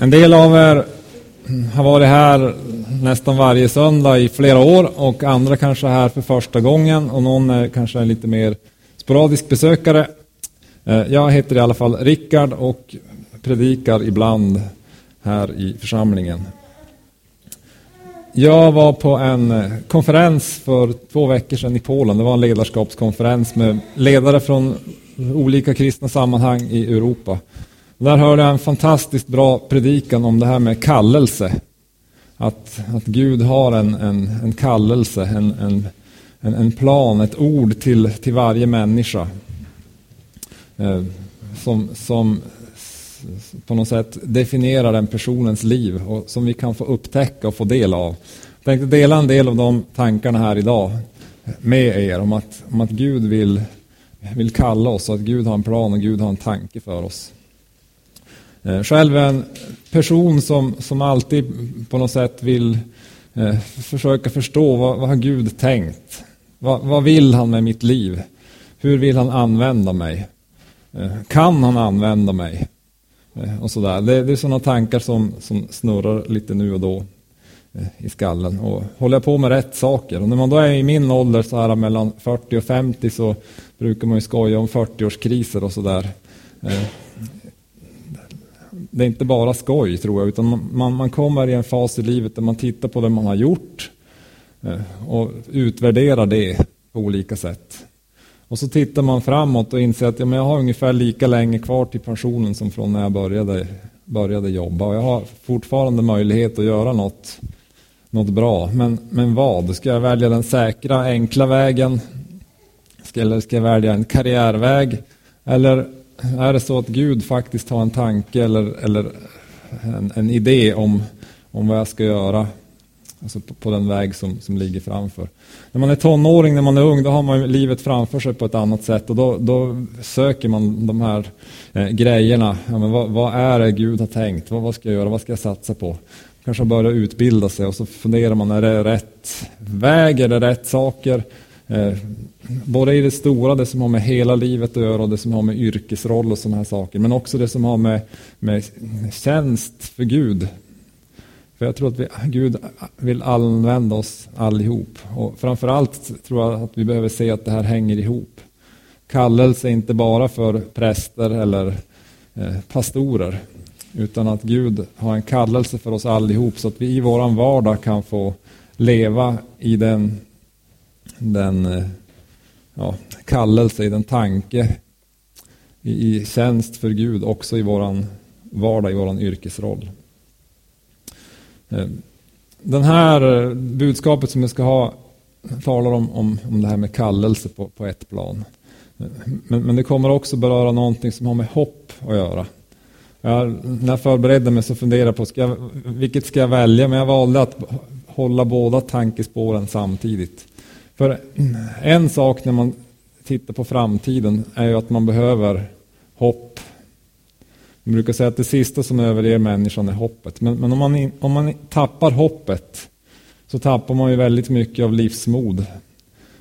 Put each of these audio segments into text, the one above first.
En del av er har varit här nästan varje söndag i flera år och andra kanske är här för första gången och någon är kanske är lite mer sporadisk besökare. Eh, jag heter i alla fall Rickard och predikar ibland här i församlingen. Jag var på en eh, konferens för två veckor sedan i Polen. Det var en ledarskapskonferens med ledare från olika kristna sammanhang i Europa. Där hörde jag en fantastiskt bra predikan om det här med kallelse. Att, att Gud har en, en, en kallelse, en, en, en, plan, ett ord till, till varje människa. Eh, som, som på något sätt definierar den personens liv och som vi kan få upptäcka och få del av. Jag tänkte dela en del av de tankarna här idag med er om att, om att Gud vill, vill kalla oss och att Gud har en plan och Gud har en tanke för oss. Eh, Själv är en person som, som alltid på något sätt vill eh, försöka förstå vad, vad har Gud tänkt? Vad, vad, vill han med mitt liv? Hur vill han använda mig? Eh, kan han använda mig? Och sådär. Det, det är sådana tankar som, som snurrar lite nu och då i skallen. Och håller jag på med rätt saker? Och när man då är i min ålder, så här mellan 40 och 50, så brukar man ju skoja om 40-årskriser och sådär. Det är inte bara skoj tror jag, utan man, man kommer i en fas i livet där man tittar på det man har gjort eh, och utvärderar det på olika sätt. Och så tittar man framåt och inser att ja, men jag har ungefär lika länge kvar till pensionen som från när jag började, började jobba. Och jag har fortfarande möjlighet att göra något, något bra. Men, men vad? Ska jag välja den säkra, enkla vägen? Ska, eller ska jag välja en karriärväg? Eller är det så att Gud faktiskt har en tanke eller, eller en, en idé om, om vad jag ska göra Alltså på, på, den väg som, som ligger framför. När man är tonåring, när man är ung, då har man livet framför sig på ett annat sätt och då, då söker man de här eh, grejerna. Ja, men vad, vad, är det Gud har tänkt? Vad, vad, ska jag göra? Vad ska jag satsa på? Kanske börja utbilda sig och så funderar man, är det rätt väg? Är det rätt saker? Eh, både i det stora, det som har med hela livet att göra och det som har med yrkesroll och sådana här saker. Men också det som har med, med tjänst för Gud för jag tror att vi, Gud vill använda oss allihop. Och framförallt tror jag att vi behöver se att det här hänger ihop. Kallelse är inte bara för präster eller eh, pastorer. Utan att Gud har en kallelse för oss allihop så att vi i våran vardag kan få leva i den, den eh, ja, kallelse, i den tanke, i, i tjänst för Gud också i våran vardag, i våran yrkesroll. Eh, den här eh, budskapet som jag ska ha talar om, om, om det här med kallelse på, på ett plan. Men, men det kommer också beröra någonting som har med hopp att göra. Jag, när jag förberedde mig så funderade jag på ska jag, vilket ska jag välja, men jag valde att hålla båda tankespåren samtidigt. För en sak när man tittar på framtiden är ju att man behöver hopp man brukar säga att det sista som överger människan är hoppet. Men, men om, man, om man tappar hoppet så tappar man ju väldigt mycket av livsmod.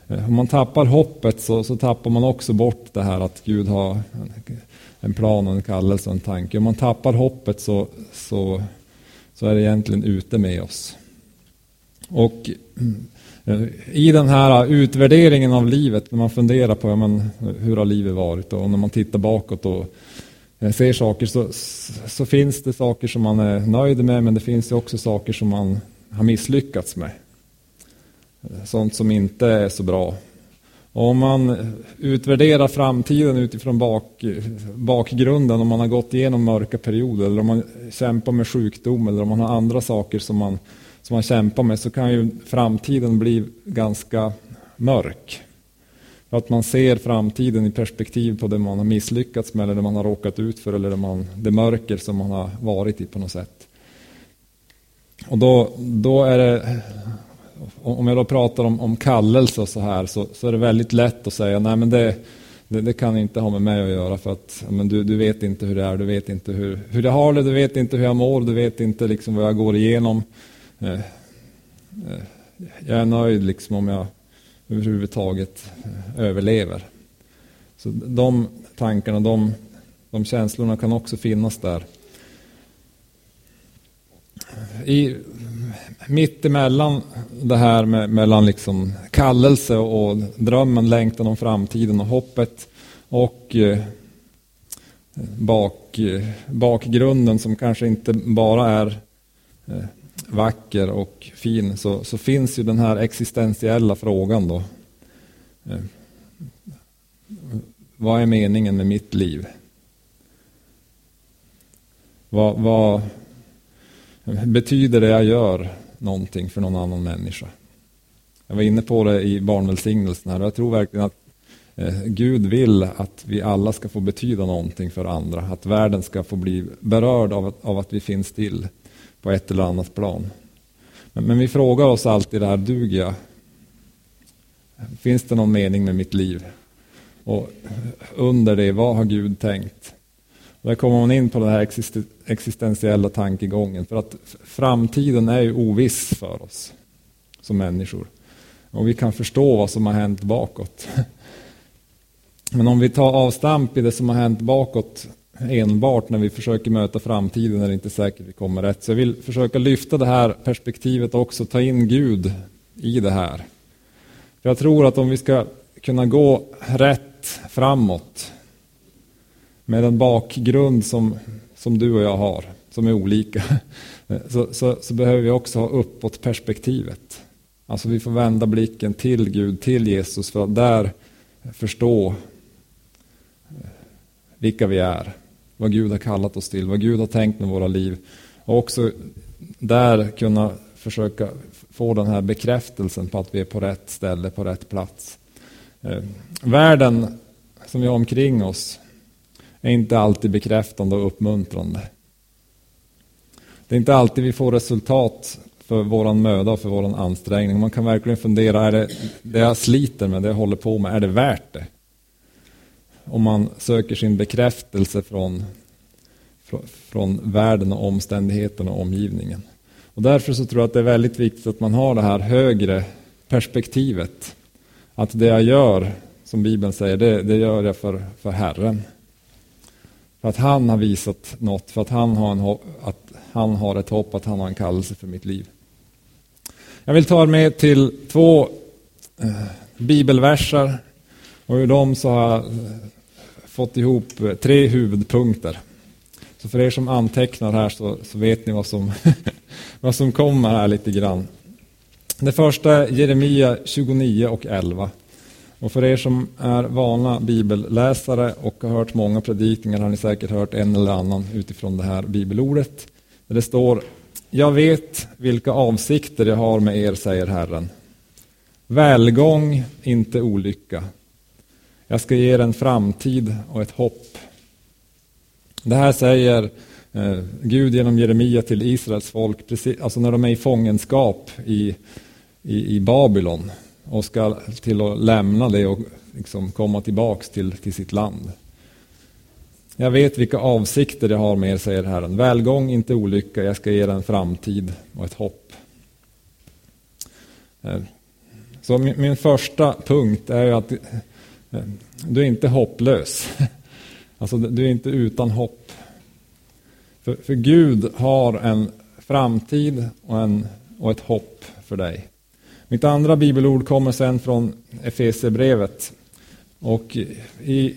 Eh, om man tappar hoppet så, så tappar man också bort det här att Gud har en plan och en kallelse och en tanke. Om man tappar hoppet så, så, så är det egentligen ute med oss. Och mm, i den här utvärderingen av livet, när man funderar på ja, men, hur har livet varit och när man tittar bakåt och eh, ser saker så, så finns det saker som man är nöjd med men det finns också saker som man har misslyckats med. Eh, sånt som inte är så bra. Och om man utvärderar framtiden utifrån bak, bakgrunden, om man har gått igenom mörka perioder eller om man kämpar med sjukdom eller om man har andra saker som man, som man kämpar med så kan ju framtiden bli ganska mörk. Att man ser framtiden i perspektiv på det man har misslyckats med eller det man har råkat ut för eller det, man, det mörker som man har varit i på något sätt. Och då, då är det, om jag då pratar om, om kallelse och så här, så, så är det väldigt lätt att säga, nej men det, det, det, kan inte ha med mig att göra för att men du, du vet inte hur det är, du vet inte hur, hur jag har det, du vet inte hur jag mår, du vet inte liksom vad jag går igenom. Eh, eh, jag är nöjd liksom om jag överhuvudtaget eh, överlever. Så de tankarna, de, de känslorna kan också finnas där. i, mitt emellan det här med, mellan liksom kallelse och drömmen, längtan om framtiden och hoppet och eh, bak, eh, bakgrunden som kanske inte bara är eh, vacker och fin så, så finns ju den här existentiella frågan då. Eh, vad är meningen med mitt liv? Vad, vad, betyder det jag gör någonting för någon annan människa? Jag var inne på det i barnvälsignelsen här och jag tror verkligen att eh, Gud vill att vi alla ska få betyda någonting för andra. Att världen ska få bli berörd av att, av att vi finns till på ett eller annat plan. Men, men vi frågar oss alltid det här, duger jag? Finns det någon mening med mitt liv? Och under det, vad har Gud tänkt? Och där kommer man in på den här existentiella tankegången. För att framtiden är ju oviss för oss som människor. Och vi kan förstå vad som har hänt bakåt. Men om vi tar avstamp i det som har hänt bakåt enbart när vi försöker möta framtiden är det inte säkert vi kommer rätt. Så jag vill försöka lyfta det här perspektivet också, ta in Gud i det här. För jag tror att om vi ska kunna gå rätt framåt med en bakgrund som, som du och jag har, som är olika, så, så, så behöver vi också ha uppåt perspektivet. Alltså vi får vända blicken till Gud, till Jesus för att där förstå vilka vi är vad Gud har kallat oss till, vad Gud har tänkt med våra liv. Och också där kunna försöka få den här bekräftelsen på att vi är på rätt ställe, på rätt plats. Eh, världen som vi har omkring oss är inte alltid bekräftande och uppmuntrande. Det är inte alltid vi får resultat för våran möda och för våran ansträngning. Man kan verkligen fundera, är det det jag sliter med, det jag håller på med, är det värt det? Om man söker sin bekräftelse från, från världen och omständigheterna och omgivningen. Och därför så tror jag att det är väldigt viktigt att man har det här högre perspektivet. Att det jag gör, som Bibeln säger, det, det gör jag för, för Herren. För att han har visat något, för att han, har en, att han har ett hopp, att han har en kallelse för mitt liv. Jag vill ta er med till två eh, bibelverser och ur dem så har jag eh, fått ihop eh, tre huvudpunkter. Så för er som antecknar här så, så vet ni vad som, vad som kommer här lite grann. Det första är Jeremia 29 och 11. Och för er som är vana bibelläsare och har hört många predikningar har ni säkert hört en eller annan utifrån det här bibelordet. Där det står Jag vet vilka avsikter jag har med er, säger Herren. Välgång, inte olycka jag ska ge er en framtid och ett hopp. Det här säger eh, Gud genom Jeremia till Israels folk, precis, alltså när de är i fångenskap i, i, i Babylon och ska till att lämna det och liksom komma tillbaks till, till sitt land. Jag vet vilka avsikter jag har med er, säger Herren. Välgång, inte olycka. Jag ska ge er en framtid och ett hopp. Eh, så min, min första punkt är att du är inte hopplös. Alltså, du är inte utan hopp. För, för Gud har en framtid och, en, och ett hopp för dig. Mitt andra bibelord kommer sen från Efesierbrevet. Och i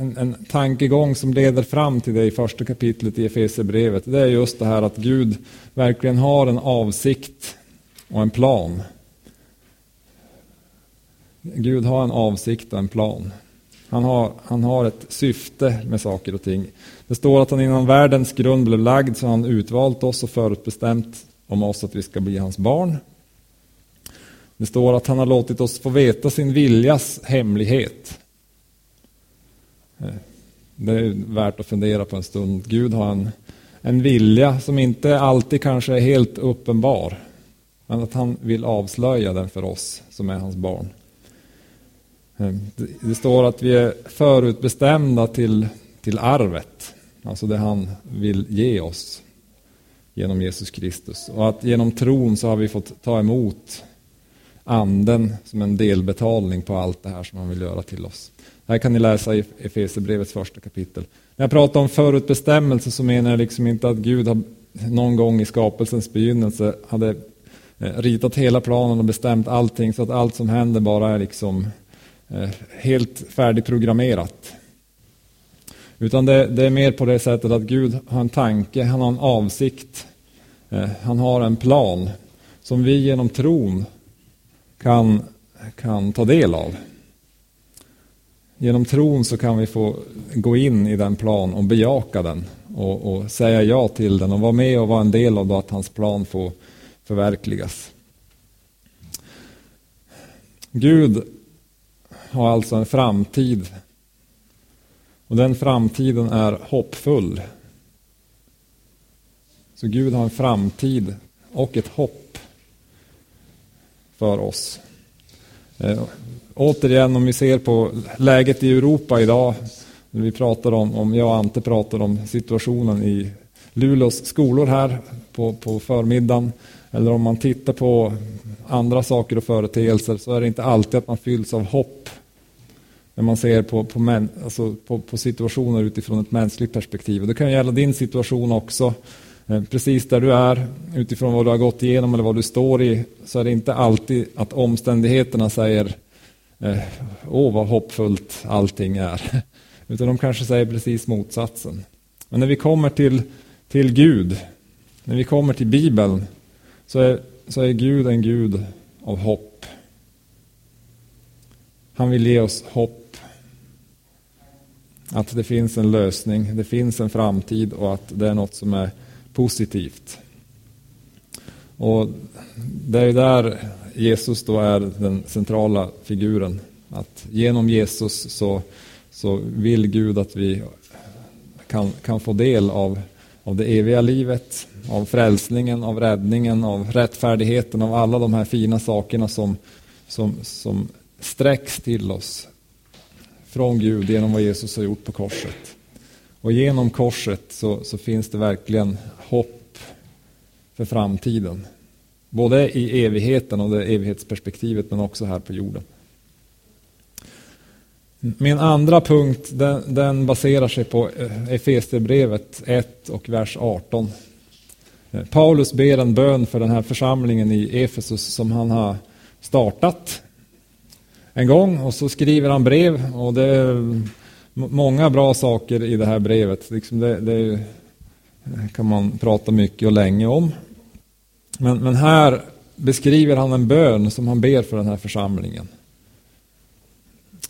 en, en tankegång som leder fram till det i första kapitlet i Efesierbrevet, det är just det här att Gud verkligen har en avsikt och en plan Gud har en avsikt och en plan. Han har, han har ett syfte med saker och ting. Det står att han innan världens grund blev lagd så har han utvalt oss och förutbestämt om oss att vi ska bli hans barn. Det står att han har låtit oss få veta sin viljas hemlighet. Eh, det är värt att fundera på en stund. Gud har en, en vilja som inte alltid kanske är helt uppenbar. Men att han vill avslöja den för oss som är hans barn. Eh, det står att vi är förutbestämda till, till arvet, alltså det han vill ge oss genom Jesus Kristus. Och att genom tron så har vi fått ta emot anden som en delbetalning på allt det här som han vill göra till oss. Det här kan ni läsa i Efesierbrevets första kapitel. När jag pratar om förutbestämmelse så menar jag liksom inte att Gud har någon gång i skapelsens begynnelse hade eh, ritat hela planen och bestämt allting så att allt som händer bara är liksom Eh, helt färdigprogrammerat. Utan det, det, är mer på det sättet att Gud har en tanke, han har en avsikt, eh, han har en plan som vi genom tron kan, kan ta del av. Genom tron så kan vi få gå in i den plan och bejaka den och, och säga ja till den och vara med och vara en del av att hans plan får förverkligas. Gud har alltså en framtid och den framtiden är hoppfull. Så Gud har en framtid och ett hopp för oss. Eh, återigen om vi ser på läget i Europa idag. Vi pratar om, om jag och Ante pratar om situationen i Luleås skolor här på, på förmiddagen. Eller om man tittar på andra saker och företeelser så är det inte alltid att man fylls av hopp. När man ser på, på, män, alltså på, på situationer utifrån ett mänskligt perspektiv. det kan gälla din situation också. Eh, precis där du är, utifrån vad du har gått igenom eller vad du står i, så är det inte alltid att omständigheterna säger eh, åh vad hoppfullt allting är. Utan de kanske säger precis motsatsen. Men när vi kommer till, till Gud, när vi kommer till Bibeln, så är, så är Gud en Gud av hopp. Han vill ge oss hopp. Att det finns en lösning, det finns en framtid och att det är något som är positivt. Och det är där Jesus då är den centrala figuren. Att genom Jesus så, så vill Gud att vi kan, kan få del av, av det eviga livet, av frälsningen, av räddningen, av rättfärdigheten, av alla de här fina sakerna som, som, som sträcks till oss från Gud genom vad Jesus har gjort på korset. Och genom korset så, så finns det verkligen hopp för framtiden. Både i evigheten och det evighetsperspektivet men också här på jorden. Min andra punkt den, den baserar sig på eh, Efesierbrevet 1 och vers 18. Eh, Paulus ber en bön för den här församlingen i Efesus som han har startat en gång och så skriver han brev och det är många bra saker i det här brevet. Liksom det, det kan man prata mycket och länge om. Men, men här beskriver han en bön som han ber för den här församlingen.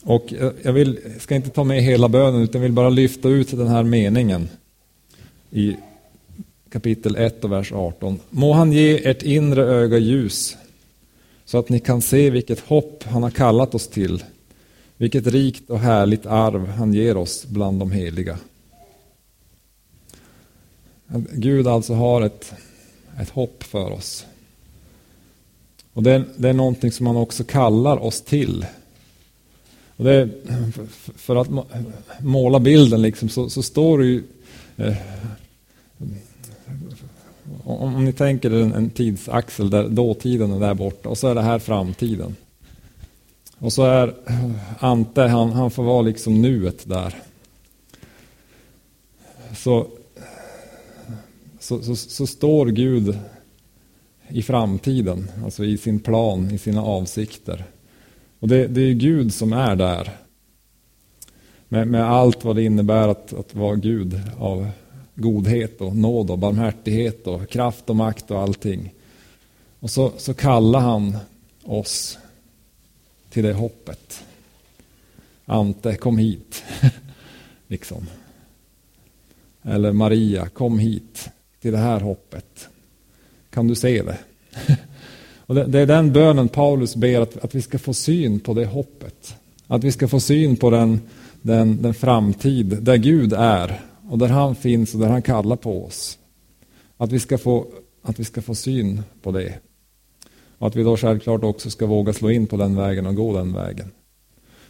Och jag vill, ska inte ta med hela bönen utan vill bara lyfta ut den här meningen i kapitel 1 och vers 18. Må han ge ert inre öga ljus så att ni kan se vilket hopp han har kallat oss till, vilket rikt och härligt arv han ger oss bland de heliga. Gud alltså har ett, ett hopp för oss. Och det är, det är någonting som han också kallar oss till. Och det är, för att måla bilden liksom, så, så står det ju eh, om ni tänker en, en tidsaxel där dåtiden är där borta och så är det här framtiden. Och så är Ante, han, han får vara liksom nuet där. Så, så, så, så står Gud i framtiden, alltså i sin plan, i sina avsikter. Och det, det är Gud som är där. Med, med allt vad det innebär att, att vara Gud av godhet och nåd och barmhärtighet och kraft och makt och allting. Och så, så kallar han oss till det hoppet. Ante, kom hit. liksom. Eller Maria, kom hit till det här hoppet. Kan du se det? och det, det, är den bönen Paulus ber att, att vi ska få syn på det hoppet. Att vi ska få syn på den, den, den framtid där Gud är och där han finns och där han kallar på oss. Att vi ska få, att vi ska få syn på det. Och att vi då självklart också ska våga slå in på den vägen och gå den vägen.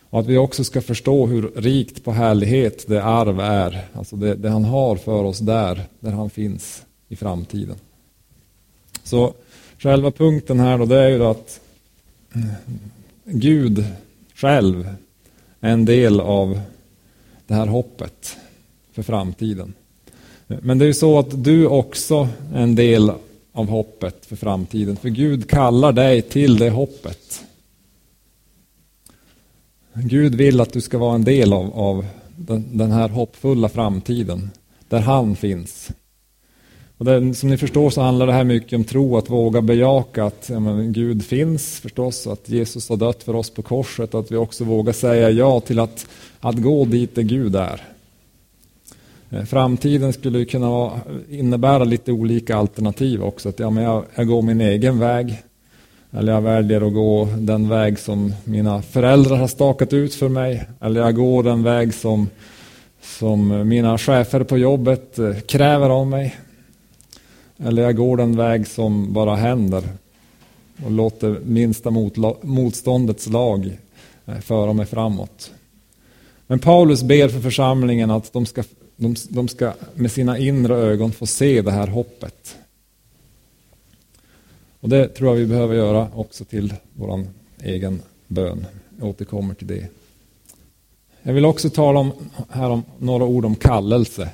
Och att vi också ska förstå hur rikt på härlighet det arv är. Alltså det, det han har för oss där, där han finns i framtiden. Så själva punkten här då, det är ju att eh, Gud själv är en del av det här hoppet för framtiden. Men det är ju så att du också är en del av hoppet för framtiden. För Gud kallar dig till det hoppet. Gud vill att du ska vara en del av, av den, den, här hoppfulla framtiden. Där han finns. Och det, som ni förstår så handlar det här mycket om tro, att våga bejaka att ja, men, Gud finns förstås, att Jesus har dött för oss på korset, att vi också vågar säga ja till att, att gå dit där Gud är. Eh, framtiden skulle kunna innebära lite olika alternativ också. Att ja, men jag, jag går min egen väg. Eller jag väljer att gå den väg som mina föräldrar har stakat ut för mig. Eller jag går den väg som, som mina chefer på jobbet eh, kräver av mig. Eller jag går den väg som bara händer och låter minsta motståndets lag eh, föra mig framåt. Men Paulus ber för församlingen att de ska de, de ska med sina inre ögon få se det här hoppet. Och det tror jag vi behöver göra också till vår egen bön. Jag återkommer till det. Jag vill också tala om, här om några ord om kallelse.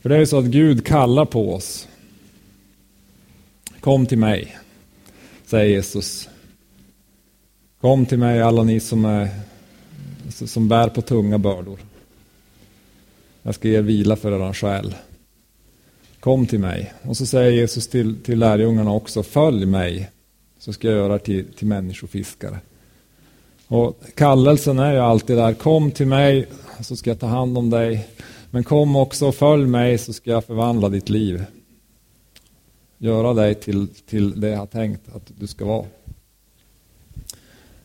För det är ju så att Gud kallar på oss. Kom till mig, säger Jesus. Kom till mig alla ni som, är, som bär på tunga bördor. Jag ska ge er vila för er själ. Kom till mig. Och så säger Jesus till, till lärjungarna också, följ mig. Så ska jag göra till, till människofiskare. Och kallelsen är ju alltid där, kom till mig så ska jag ta hand om dig. Men kom också och följ mig så ska jag förvandla ditt liv. Göra dig till, till det jag har tänkt att du ska vara.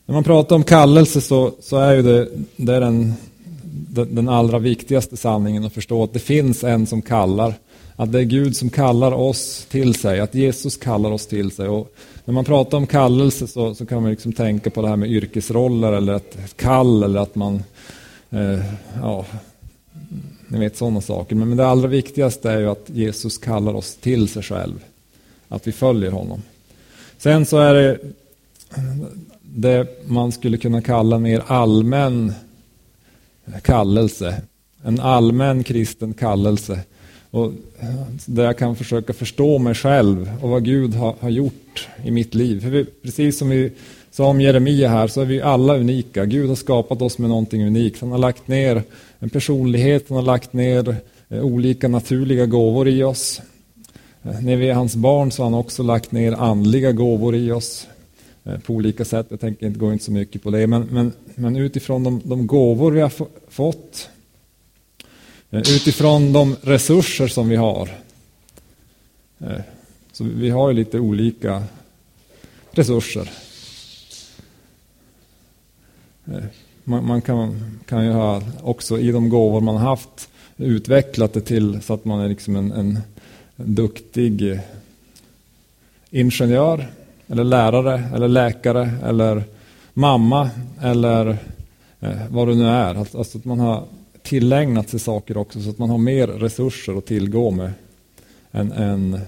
När man pratar om kallelse så, så är ju det, det är den den allra viktigaste sanningen att förstå att det finns en som kallar. Att det är Gud som kallar oss till sig, att Jesus kallar oss till sig. Och när man pratar om kallelse så, så kan man liksom tänka på det här med yrkesroller eller ett, ett kall eller att man, eh, ja, ni vet sådana saker. Men, men det allra viktigaste är ju att Jesus kallar oss till sig själv. Att vi följer honom. Sen så är det det man skulle kunna kalla mer allmän kallelse. En allmän kristen kallelse. Och eh, där jag kan försöka förstå mig själv och vad Gud har, har gjort i mitt liv. För vi, precis som vi sa om Jeremia här så är vi alla unika. Gud har skapat oss med någonting unikt. Han har lagt ner en personlighet, han har lagt ner eh, olika naturliga gåvor i oss. Eh, när vi är hans barn så har han också lagt ner andliga gåvor i oss. Eh, på olika sätt. Jag tänker inte gå in så mycket på det. Men, men, men utifrån de, de gåvor vi har fått, eh, utifrån de resurser som vi har. Eh, så vi har ju lite olika resurser. Man, man, kan, kan ju ha också i de gåvor man haft utvecklat det till så att man är liksom en, en duktig ingenjör eller lärare, eller läkare, eller mamma, eller eh, vad det nu är. Alltså att man har tillägnat sig saker också, så att man har mer resurser att tillgå med än, än,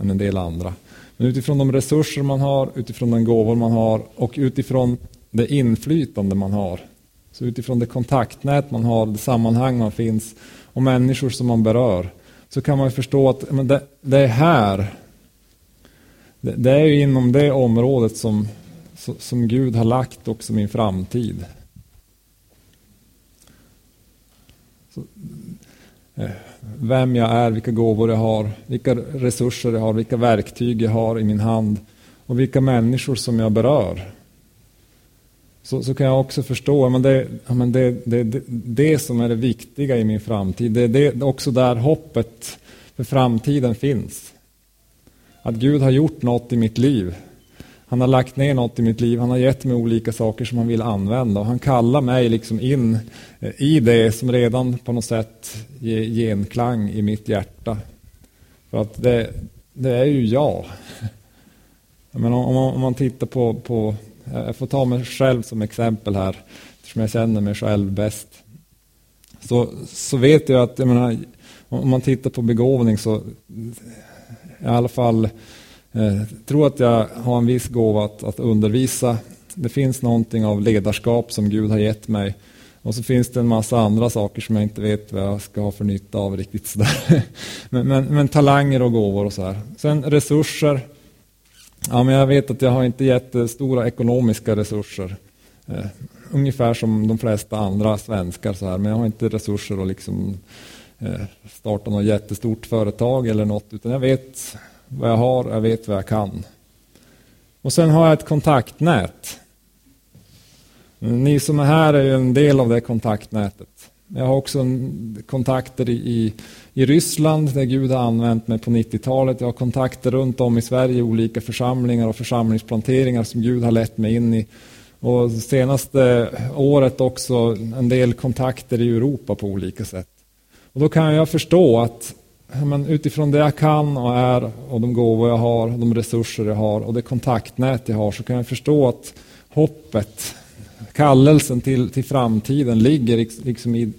än en del andra. Men utifrån de resurser man har, utifrån den gåvor man har och utifrån det inflytande man har. Så utifrån det kontaktnät man har, det sammanhang man finns och människor som man berör. Så kan man förstå att men det, det är här det, det är ju inom det området som, som Gud har lagt också min framtid. Så, eh, vem jag är, vilka gåvor jag har, vilka resurser jag har, vilka verktyg jag har i min hand och vilka människor som jag berör. Så, så kan jag också förstå, men det, men det, det, det, det som är det viktiga i min framtid. Det är det, också där hoppet för framtiden finns. Att Gud har gjort något i mitt liv. Han har lagt ner något i mitt liv. Han har gett mig olika saker som han vill använda. Och han kallar mig liksom in eh, i det som redan på något sätt ger genklang i mitt hjärta. För att det, det är ju jag. Men om, man, om man tittar på, på, jag får ta mig själv som exempel här, eftersom jag känner mig själv bäst. Så, så vet jag att, jag menar, om man tittar på begåvning så i alla fall eh, tror att jag har en viss gåva att, att undervisa. Det finns någonting av ledarskap som Gud har gett mig. Och så finns det en massa andra saker som jag inte vet vad jag ska ha för nytta av riktigt sådär. Men, men, men talanger och gåvor och så här. Sen resurser. Ja, men jag vet att jag har inte jättestora eh, ekonomiska resurser. Eh, ungefär som de flesta andra svenskar så här. Men jag har inte resurser att liksom eh, Eh, starta något jättestort företag eller något. Utan jag vet vad jag har, jag vet vad jag kan. Och sen har jag ett kontaktnät. Ni som är här är ju en del av det kontaktnätet. Jag har också kontakter i, i Ryssland där Gud har använt mig på 90-talet. Jag har kontakter runt om i Sverige i olika församlingar och församlingsplanteringar som Gud har lett mig in i. Och senaste året också en del kontakter i Europa på olika sätt. Och då kan jag förstå att men utifrån det jag kan och är och de gåvor jag har, de resurser jag har och det kontaktnät jag har så kan jag förstå att hoppet kallelsen till, till framtiden ligger liksom i,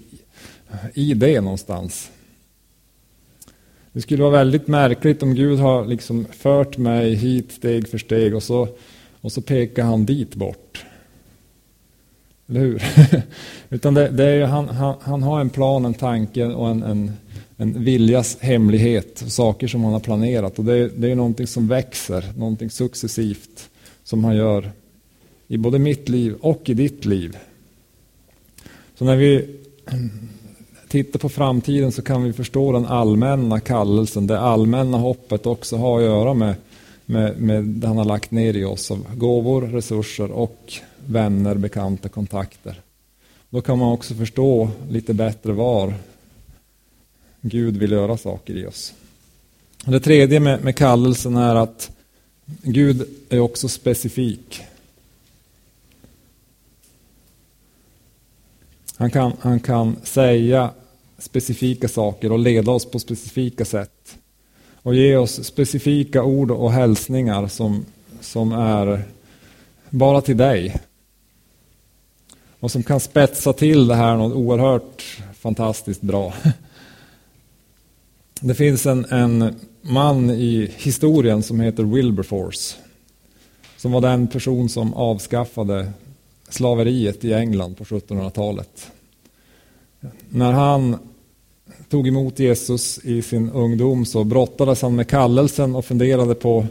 i det någonstans. Det skulle vara väldigt märkligt om Gud har liksom fört mig hit steg för steg och så, och så pekar han dit bort. Eller hur? Utan det, det är han, han, han, har en plan, en tanke och en, en, en viljas hemlighet. Saker som han har planerat. Och det, det är någonting som växer, någonting successivt som han gör i både mitt liv och i ditt liv. Så när vi tittar på framtiden så kan vi förstå den allmänna kallelsen, det allmänna hoppet också har att göra med, med, med det han har lagt ner i oss av gåvor, resurser och vänner, bekanta, kontakter. Då kan man också förstå lite bättre var Gud vill göra saker i oss. Det tredje med, med kallelsen är att Gud är också specifik. Han kan, han kan säga specifika saker och leda oss på specifika sätt. Och ge oss specifika ord och hälsningar som, som är bara till dig. Och som kan spetsa till det här något oerhört fantastiskt bra. Det finns en, en man i historien som heter Wilberforce. Som var den person som avskaffade slaveriet i England på 1700-talet. När han tog emot Jesus i sin ungdom så brottades han med kallelsen och funderade på,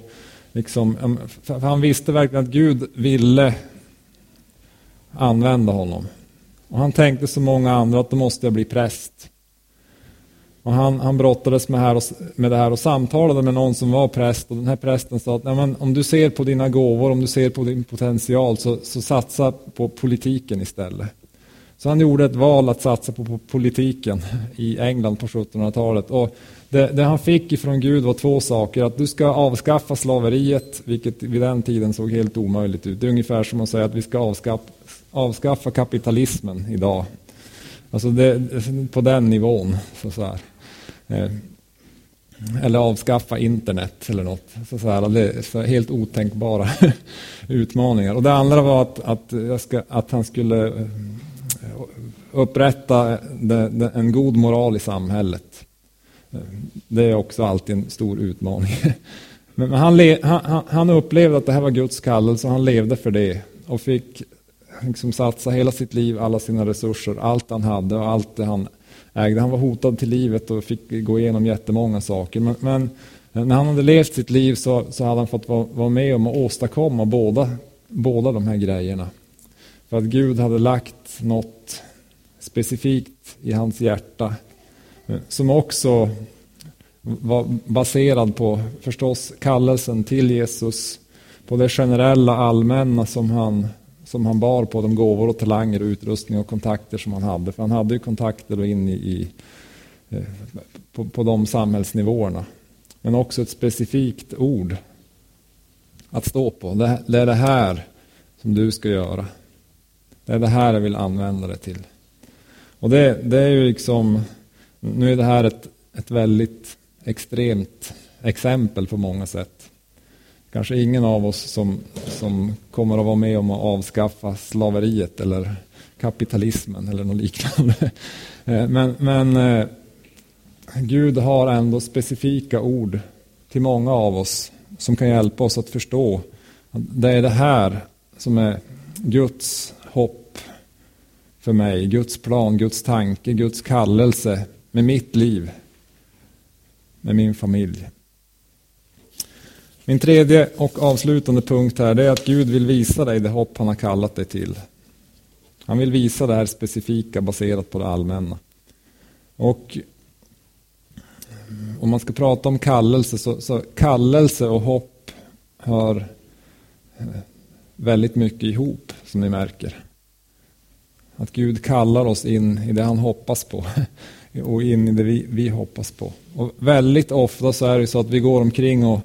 liksom, för han visste verkligen att Gud ville använda honom. Och han tänkte som många andra att då måste jag bli präst. Och han, han brottades med, här och, med det här och samtalade med någon som var präst och den här prästen sa att om du ser på dina gåvor, om du ser på din potential så, så satsa på politiken istället. Så han gjorde ett val att satsa på, på politiken i England på 1700-talet. Och det, det, han fick ifrån Gud var två saker. Att du ska avskaffa slaveriet, vilket vid den tiden såg helt omöjligt ut. Det är ungefär som att säga att vi ska avskaffa, avskaffa kapitalismen idag. Alltså det, på den nivån. Så, så eh, eller avskaffa internet eller något. Så, så alltså här, det är så helt otänkbara utmaningar. Och det andra var att, att, ska, att han skulle eh, Eh, upprätta en god moral i samhället. Eh, det är också alltid en stor utmaning. Men han, han, han upplevde att det här var Guds kallelse och han levde för det. Och fick liksom satsa hela sitt liv, alla sina resurser, allt han hade och allt det han ägde. Han var hotad till livet och fick gå igenom jättemånga saker. Men, men eh, när han hade levt sitt liv så, så hade han fått vara, vara med om att åstadkomma båda, båda de här grejerna. För att Gud hade lagt något specifikt i hans hjärta som också var baserad på förstås kallelsen till Jesus, på det generella allmänna som han, som han bar på, de gåvor och talanger, utrustning och kontakter som han hade. För han hade ju kontakter in i, i på, på de samhällsnivåerna. Men också ett specifikt ord att stå på. Det, det är det här som du ska göra. Det är det här jag vill använda det till. Och det, det är ju liksom, nu är det här ett, ett väldigt extremt exempel på många sätt. Kanske ingen av oss som, som kommer att vara med om att avskaffa slaveriet eller kapitalismen eller något liknande. Eh, men, men eh, Gud har ändå specifika ord till många av oss som kan hjälpa oss att förstå det är det här som är Guds hopp för mig, Guds plan, Guds tanke, Guds kallelse med mitt liv, med min familj. Min tredje och avslutande punkt här är att Gud vill visa dig det hopp han har kallat dig till. Han vill visa det här specifika baserat på det allmänna. Och om man ska prata om kallelse så, så kallelse och hopp hör väldigt mycket ihop som ni märker. Att Gud kallar oss in i det han hoppas på och in i det vi, vi hoppas på. Och väldigt ofta så är det så att vi går omkring och,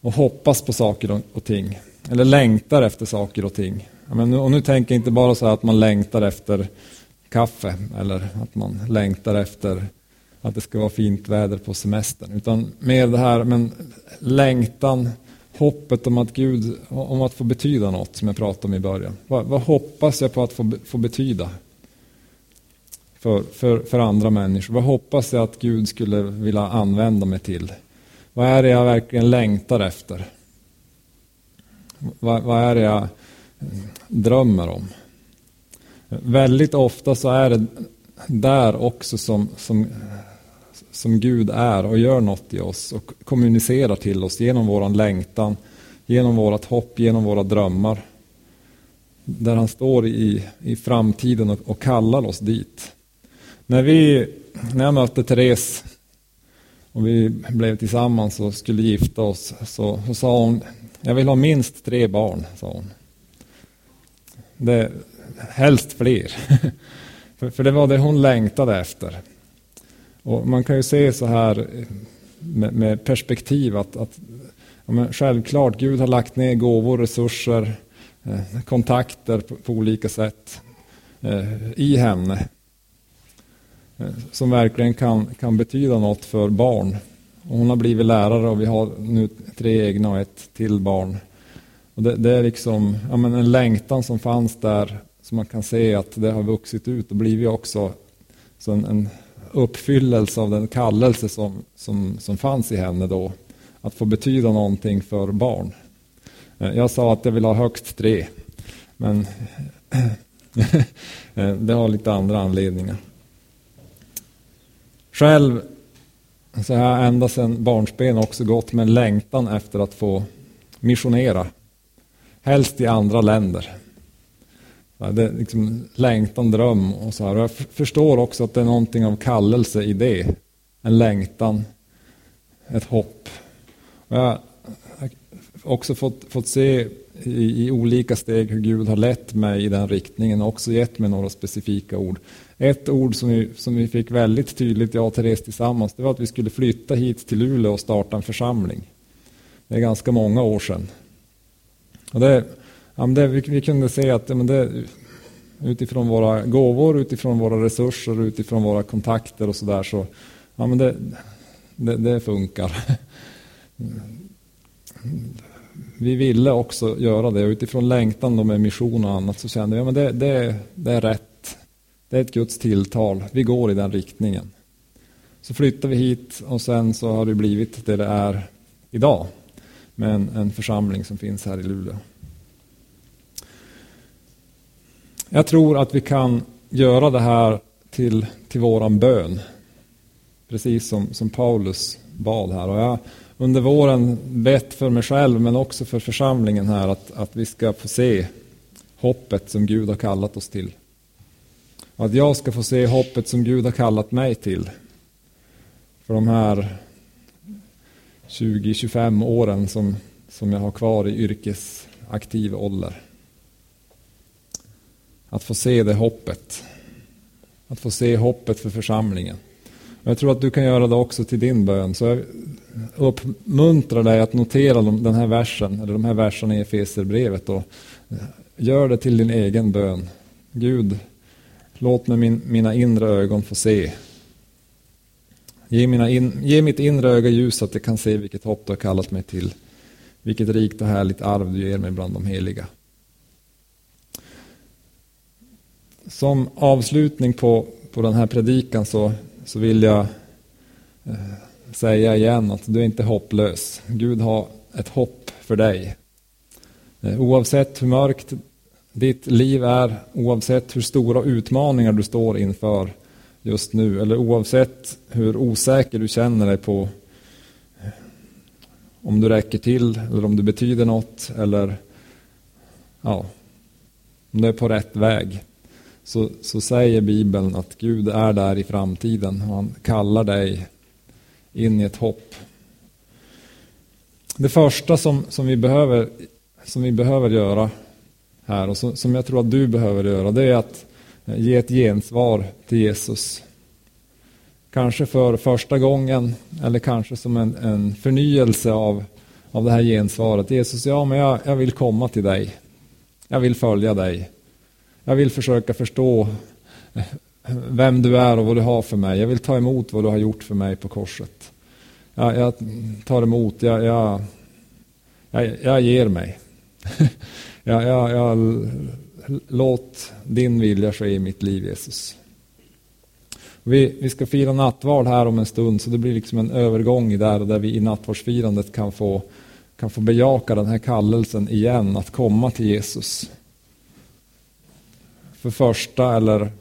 och hoppas på saker och, och ting. Eller längtar efter saker och ting. Men, och nu tänker jag inte bara så att man längtar efter kaffe eller att man längtar efter att det ska vara fint väder på semestern. Utan mer det här, men längtan, hoppet om att Gud, om att få betyda något som jag pratade om i början. Vad, vad hoppas jag på att få, få betyda? För, för, för andra människor. Vad hoppas jag att Gud skulle vilja använda mig till? Vad är det jag verkligen längtar efter? Vad, vad är det jag drömmer om? Väldigt ofta så är det där också som, som som Gud är och gör något i oss och kommunicerar till oss genom våran längtan, genom vårat hopp, genom våra drömmar. Där han står i, i framtiden och, och kallar oss dit. När, vi, när jag mötte Therese och vi blev tillsammans och skulle gifta oss så, så sa hon, jag vill ha minst tre barn, sa hon. Det, helst fler. för, för det var det hon längtade efter. Och man kan ju se så här eh, med, med perspektiv att, att ja, självklart, Gud har lagt ner gåvor, resurser, eh, kontakter på, på, olika sätt eh, i henne. Eh, som verkligen kan, kan betyda något för barn. Och hon har blivit lärare och vi har nu tre egna och ett till barn. Och det, det är liksom ja, men en längtan som fanns där som man kan se att det har vuxit ut och blivit också så en, en uppfyllelse av den kallelse som, som, som fanns i henne då. Att få betyda någonting för barn. Eh, jag sa att jag vill ha högst tre. Men det har lite andra anledningar. Själv så har jag ända sedan barnsben också gått med en längtan efter att få missionera. Helst i andra länder. Det är liksom längtan, dröm och så här. Och jag förstår också att det är någonting av kallelse i det. En längtan, ett hopp. Och jag har också fått, fått se i, i, olika steg hur Gud har lett mig i den riktningen och också gett mig några specifika ord. Ett ord som vi, som vi fick väldigt tydligt, jag och Therese tillsammans, det var att vi skulle flytta hit till Luleå och starta en församling. Det är ganska många år sedan. Och det, ja, det, vi, vi, kunde se att men det, utifrån våra gåvor, utifrån våra resurser, utifrån våra kontakter och sådär så, ja men det, det, det funkar. Vi ville också göra det och utifrån längtan då med mission och annat så kände vi att ja, det, det, det är rätt. Det är ett Guds tilltal. Vi går i den riktningen. Så flyttade vi hit och sen så har det blivit det det är idag. Med en, en församling som finns här i Luleå. Jag tror att vi kan göra det här till, till våran bön. Precis som, som Paulus bad här. Och jag under våren bett för mig själv men också för församlingen här att, att vi ska få se hoppet som Gud har kallat oss till. Att jag ska få se hoppet som Gud har kallat mig till. För de här 20-25 åren som, som jag har kvar i yrkesaktiv ålder. Att få se det hoppet. Att få se hoppet för församlingen. Och jag tror att du kan göra det också till din bön. Så jag uppmuntrar dig att notera den här versen, eller de här verserna i Efeserbrevet. Gör det till din egen bön. Gud, låt mig min, mina inre ögon få se. Ge, mina in, ge mitt inre öga ljus så att jag kan se vilket hopp du har kallat mig till. Vilket rikt och härligt arv du ger mig bland de heliga. Som avslutning på, på den här predikan så, så vill jag eh, säga igen att du är inte hopplös. Gud har ett hopp för dig. Eh, oavsett hur mörkt ditt liv är, oavsett hur stora utmaningar du står inför just nu, eller oavsett hur osäker du känner dig på eh, om du räcker till eller om du betyder något eller ja, om du är på rätt väg. Så, så säger Bibeln att Gud är där i framtiden och han kallar dig in i ett hopp. Det första som, som, vi, behöver, som vi behöver göra här och som, som jag tror att du behöver göra det är att eh, ge ett gensvar till Jesus. Kanske för första gången eller kanske som en, en förnyelse av, av det här gensvaret. Jesus, ja men jag, jag vill komma till dig. Jag vill följa dig. Jag vill försöka förstå eh, vem du är och vad du har för mig. Jag vill ta emot vad du har gjort för mig på korset. Jag, jag tar emot, jag, jag, jag, jag ger mig. jag, jag, jag, låt din vilja ske i mitt liv Jesus. Vi, vi ska fira nattvard här om en stund så det blir liksom en övergång där, där vi i nattvardsfirandet kan få, kan få bejaka den här kallelsen igen att komma till Jesus. För första eller,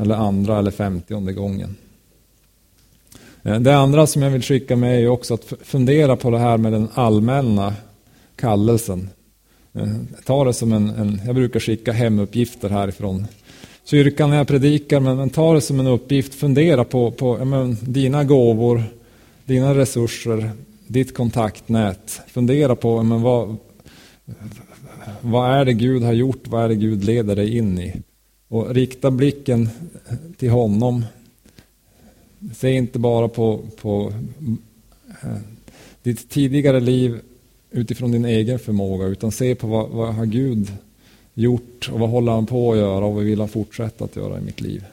eller andra eller femtionde gången. Eh, det andra som jag vill skicka med är också att fundera på det här med den allmänna kallelsen. Eh, ta det som en, en jag brukar skicka hemuppgifter härifrån kyrkan när jag predikar, men, men ta det som en uppgift. Fundera på, på men, dina gåvor, dina resurser, ditt kontaktnät. Fundera på men, vad, vad är det Gud har gjort, vad är det Gud leder dig in i? Och rikta blicken till honom. Se inte bara på, på eh, ditt tidigare liv utifrån din egen förmåga, utan se på vad, vad har Gud gjort och vad håller han på att göra och vad vill han fortsätta att göra i mitt liv.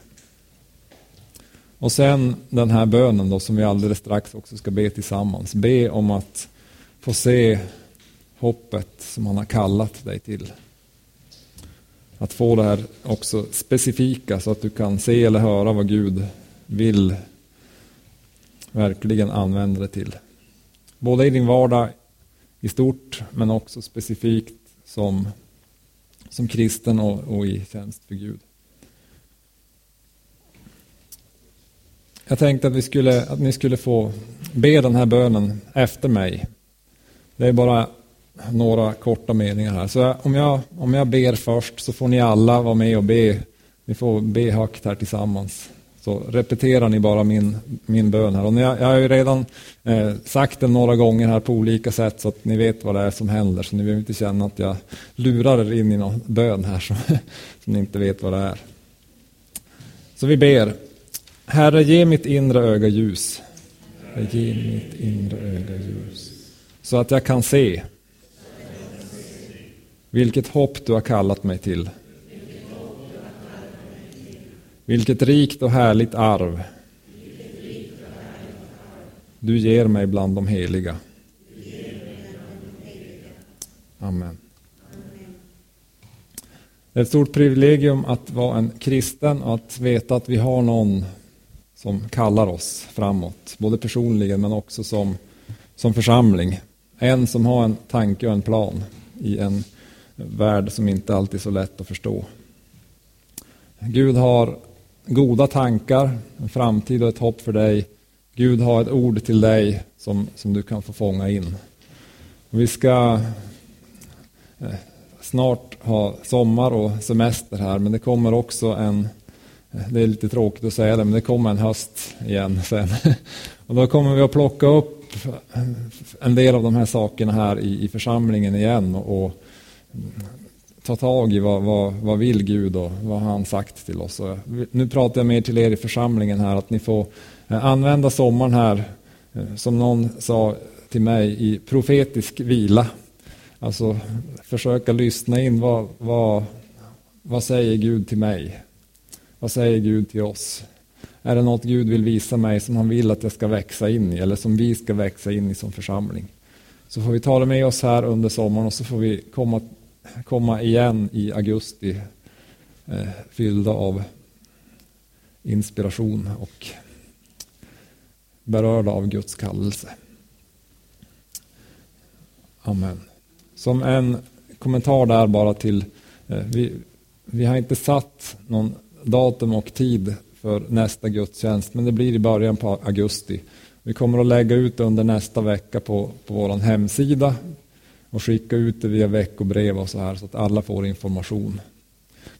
Och sen den här bönen då som vi alldeles strax också ska be tillsammans. Be om att få se hoppet som han har kallat dig till. Att få det här också specifika så att du kan se eller höra vad Gud vill verkligen använda det till. Både i din vardag i stort men också specifikt som som kristen och, och i tjänst för Gud. Jag tänkte att, vi skulle, att ni skulle få be den här bönen efter mig. Det är bara några korta meningar här. Så om jag, om jag ber först så får ni alla vara med och be. Ni får be högt här tillsammans. Så repeterar ni bara min, min bön här. Och jag, jag har ju redan eh, sagt den några gånger här på olika sätt så att ni vet vad det är som händer. Så ni behöver inte känna att jag lurar er in i någon bön här som, som ni inte vet vad det är. Så vi ber. Herre, ge mitt inre öga ljus. Ge mitt inre öga ljus. Så att jag kan se vilket hopp du har kallat mig till. Vilket rikt och härligt arv du ger mig bland de heliga. Amen. Det är ett stort privilegium att vara en kristen och att veta att vi har någon som kallar oss framåt. Både personligen men också som, som församling. En som har en tanke och en plan i en värld som inte alltid är så lätt att förstå. Gud har goda tankar, en framtid och ett hopp för dig. Gud har ett ord till dig som, som du kan få fånga in. Vi ska eh, snart ha sommar och semester här, men det kommer också en eh, det är lite tråkigt att säga det, men det kommer en höst igen sen. Och då kommer vi att plocka upp en del av de här sakerna här i, i församlingen igen och ta tag i vad, vad, vad vill Gud och vad har han sagt till oss. Och nu pratar jag mer till er i församlingen här att ni får eh, använda sommaren här eh, som någon sa till mig i profetisk vila. Alltså försöka lyssna in vad, vad, vad säger Gud till mig? Vad säger Gud till oss? Är det något Gud vill visa mig som han vill att jag ska växa in i eller som vi ska växa in i som församling? Så får vi ta det med oss här under sommaren och så får vi komma komma igen i augusti eh, fyllda av inspiration och berörda av Guds kallelse. Amen. Som en kommentar där bara till Eh, vi, vi har inte satt någon datum och tid för nästa gudstjänst, men det blir i början på augusti. Vi kommer att lägga ut under nästa vecka på, på vår hemsida och skicka ut det via veckobrev och så här så att alla får information.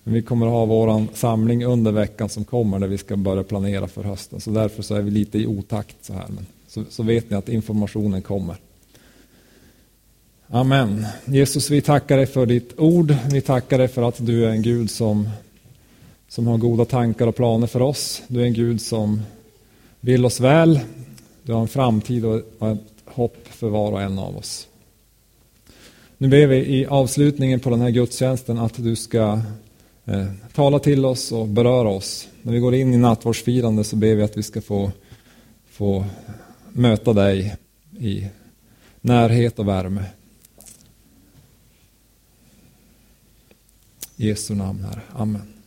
Men vi kommer att ha vår samling under veckan som kommer där vi ska börja planera för hösten. Så därför så är vi lite i otakt så här. Men så, så vet ni att informationen kommer. Amen. Jesus, vi tackar dig för ditt ord. Vi tackar dig för att du är en Gud som, som har goda tankar och planer för oss. Du är en Gud som vill oss väl. Du har en framtid och ett hopp för var och en av oss. Nu ber vi i avslutningen på den här gudstjänsten att du ska eh, tala till oss och beröra oss. När vi går in i nattvardsfirande så ber vi att vi ska få, få möta dig i närhet och värme. I Jesu namn, här. Amen.